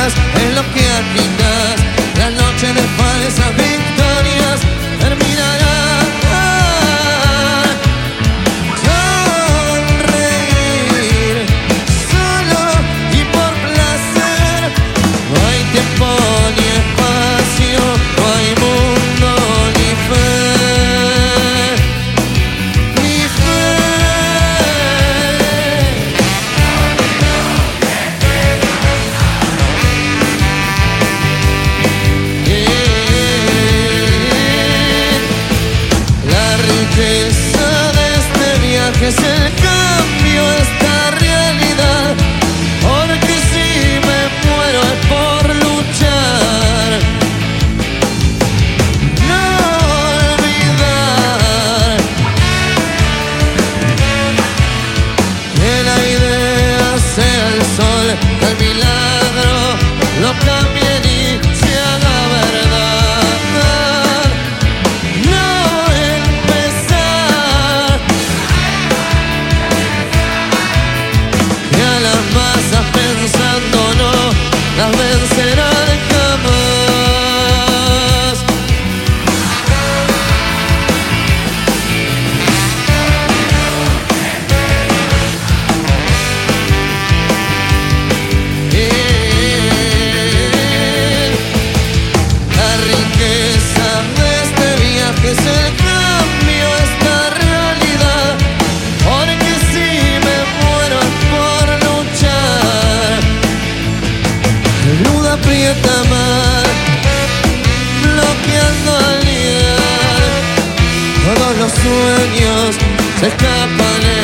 más en lo que el sol, milagro lo cambien y sea la verdad. No empezar y a las masas pensando no las haciendo el día. Todos los sueños se escapan.